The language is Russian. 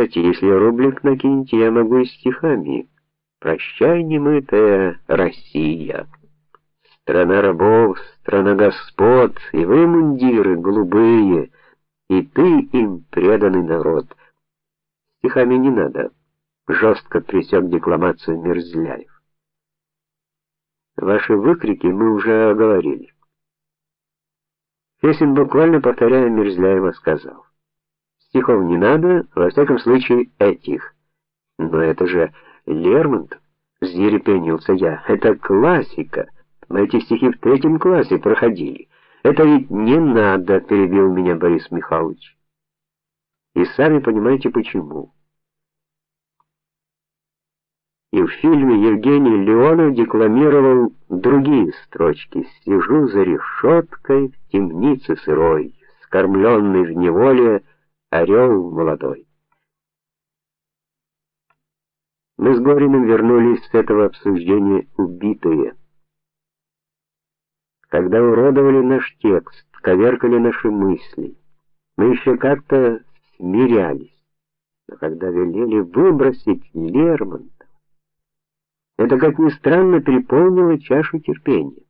Кстати, если рублик накинете, я могу и стихами. Прощай, немытая Россия. Страна рабов, страна господ, и вы мундиры голубые, и ты им преданный народ. Стихами не надо. Жестко пресек декламацию Мерзляев. Ваши выкрики мы уже оговорили. Фесин буквально повторяя Мерзляева сказал: Стихов не надо, во всяком случае этих. Но это же Лермонтов, взъерепенился я. Это классика. Мы эти стихи в третьем классе проходили. Это ведь не надо, перебил меня Борис Михайлович. И сами понимаете почему. И в фильме Евгений Леонов декламировал другие строчки: "Сижу за решеткой в темнице сырой, скормленный в неволе орел молодой". Мы с Гориным вернулись с этого обсуждения убитые. Когда уродовали наш текст, коверкали наши мысли, мы еще как-то смирялись. Но когда велели выбросить Лермонтова, это, как ни странно, переполнило чашу терпения.